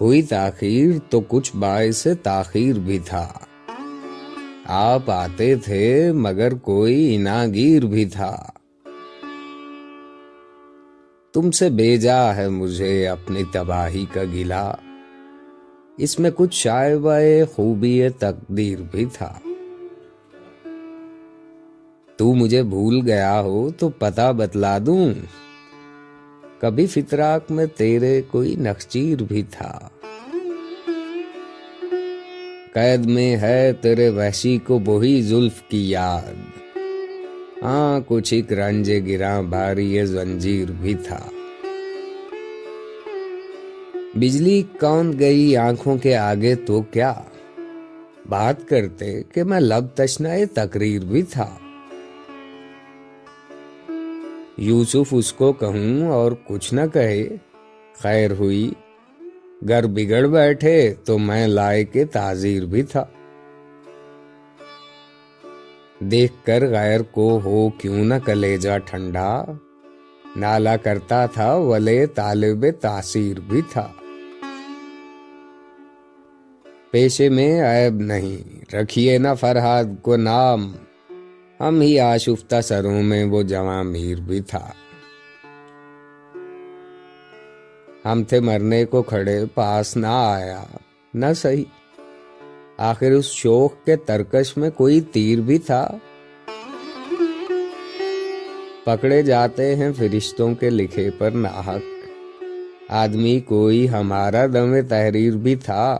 ہوئی تاخیر تو کچھ باعث تاخیر بھی تھا۔ آپ آتے تھے مگر کوئی اناگیر بھی تھا۔ تم سے بیجا ہے مجھے اپنی تباہی کا گلا اس میں کچھ شائبہ خوبی تقدیر بھی تھا۔ تو مجھے بھول گیا ہو تو پتا بتلا دوں۔ کبھی فطراک میں تیرے کوئی نقچیر بھی تھا۔ قید میں ہے تیرے وحشی کو وہی زلف کی یاد۔ ہاں کچھ ایک رنج گراں بھاری یہ زنجیر بھی تھا۔ بجلی کون گئی آنکھوں کے آگے تو کیا؟ بات کرتے کہ میں لب تشنا تقریر بھی تھا۔ یوسف اس کو کہوں اور کچھ نہ کہے۔ خیر ہوئی۔ گر بگڑ بیٹھے تو میں لائے کے تعزیر بھی تھا۔ دیکھ کر غیر کو ہو کیوں نہ کلیجا ٹھنڈا۔ نالا کرتا تھا ولے طالب تاثیر بھی تھا۔ پیشے میں عیب نہیں، رکھیے نہ فرحاد کو نام۔ ہم ہی آشفتہ سروں میں وہ جوان میر بھی تھا۔ ہم تھے مرنے کو کھڑے، پاس نہ آیا۔ نہ صحیح۔ آخر اس شوق کے ترکش میں کوئی تیر بھی تھا۔ پکڑے جاتے ہیں فرشتوں کے لکھے پر ناحق۔ آدمی کوئی ہمارا دم تحریر بھی تھا۔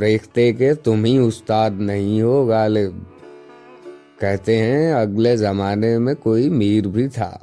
ریختے کہ تم ہی استاد نہیں ہو غالب۔ کہتے ہیں اگلے زمانے میں کوئی میر بھی تھا۔